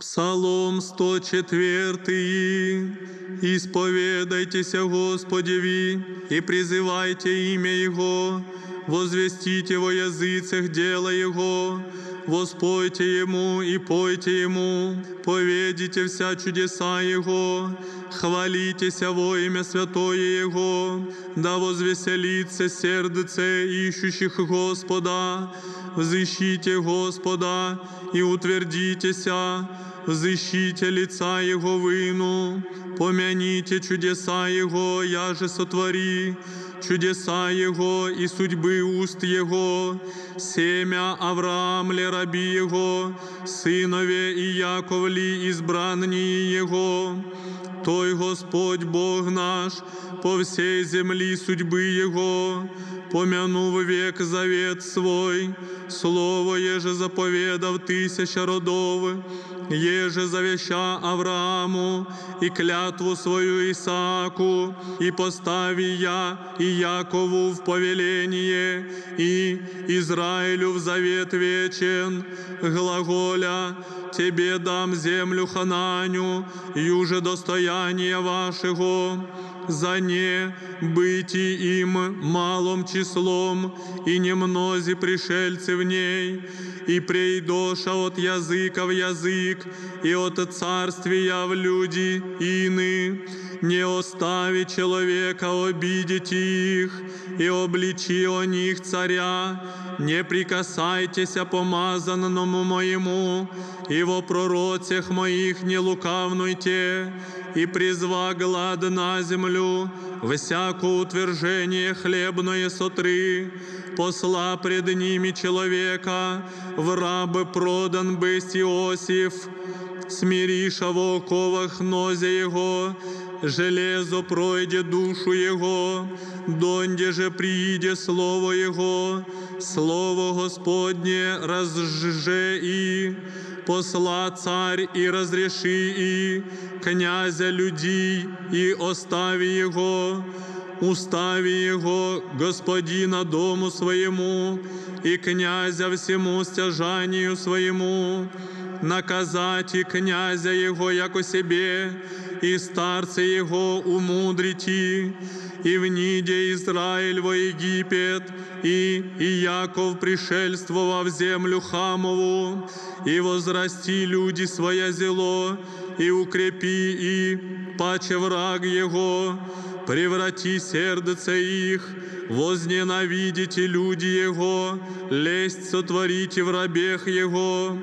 Псалом 104. Исповедайтеся Господеви и призывайте имя Его, возвестите во языцах дело Его, воспойте Ему и пойте Ему, поведите вся чудеса Его, хвалитеся во имя святое Его, да возвеселится сердце ищущих Господа, взыщите Господа и утвердитеся, взыщите лица Его выну, помяните чудеса Его, я же сотвори, чудеса Его и судьбы уст Его, семя Авраам ли раби Его, сынове и Яков ли избранние Его, той Господь Бог наш, по всей земли судьбы Его, помянув век завет свой, слово еже заповедав тысяча родов, еже завеща Аврааму и клятву свою Исааку, и постави я и Якову в повеление, и Израилю в завет вечен, глаголя, Тебе дам землю Хананю, юже достояние вашего, за не быти им малым числом, и немнози пришельцы в ней, и прейдоша от языка в язык, и от царствия в люди ины, не остави человека обидеть их, и обличи о них царя, не прикасайтесь помазанному моему, и во пророцях моих не лукавнуйте, и призва глад на землю, всякое утверждение хлебное сотры, посла пред ними человека, в рабы продан бысть Иосиф, смириша в оковах нозе его, железо пройде душу его, донде же прииде слово его, слово Господне разже и посла царь и разреши и князя людей и остави его, устави его господина дому своему и князя всему стяжанию своему, наказать и князя его яко себе, и старца его умудрите, и вниде Израиль во Египет, и, и Яков пришельствовав землю Хамову, и возрасти люди своя зело, и укрепи и паче враг его, преврати сердце их, возненавидите люди его, лесть сотворите в рабех его,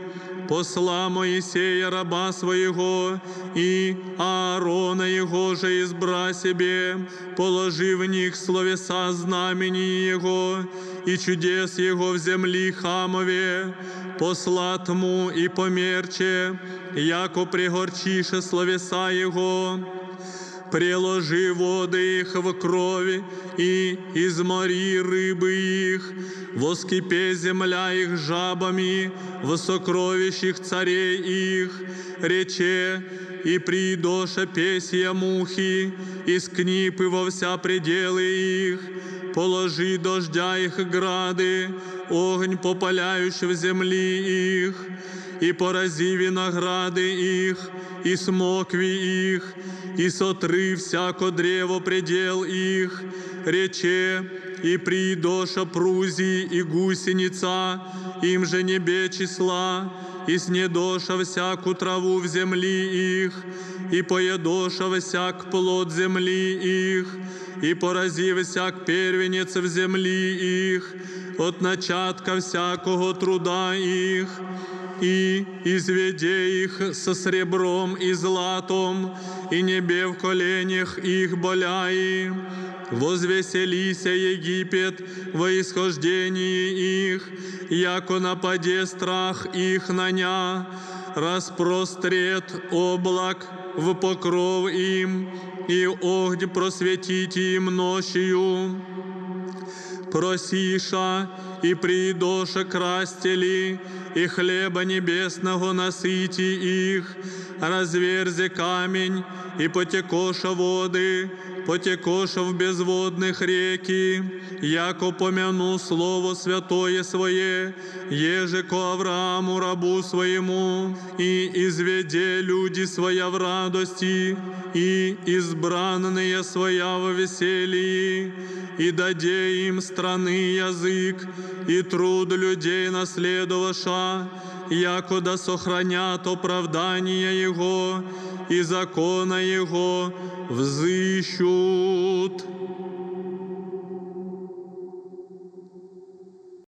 посла Моисея раба своего и Аарона его же избра себе, положи в них словеса знамени его и чудес его в земли Хамове, посла тму и померче, яко пригорчише словеса его, приложи воды их в крови и измори рыбы их, воскипе земля их жабами, в сокровищах царей их, рече, и придоша песья мухи, и скнипы во вся пределы их, положи дождя их грады, огонь попаляющий в земли их, и порази винограды их, и смокви их, и сотри всяко древо предел их, рече, и придоша прузи и гусеница, им же небе числа, и снедоша всяку траву в земли их, и поедоша всяк плод земли их, и порази всяк первенец в земли их, от начатка всякого труда их, и изведе их со сребром и златом, и небе в коленях их боляи. Возвеселися Египет во исхождении их, яко нападе страх их наня, распрострет облак в покров им, и огнь просветите им ночью. Просиша и придоша крастели, и хлеба небесного насыти их, разверзи камень, и потекоша воды, потекоша в безводных реки, яко помяну слово святое свое, еже ко Аврааму рабу своему, и изведе люди своя в радости, и избранные своя во веселье, и даде им страны язык, и труд людей наследоваша, якода сохранят оправдание Его и закона Его взыщут.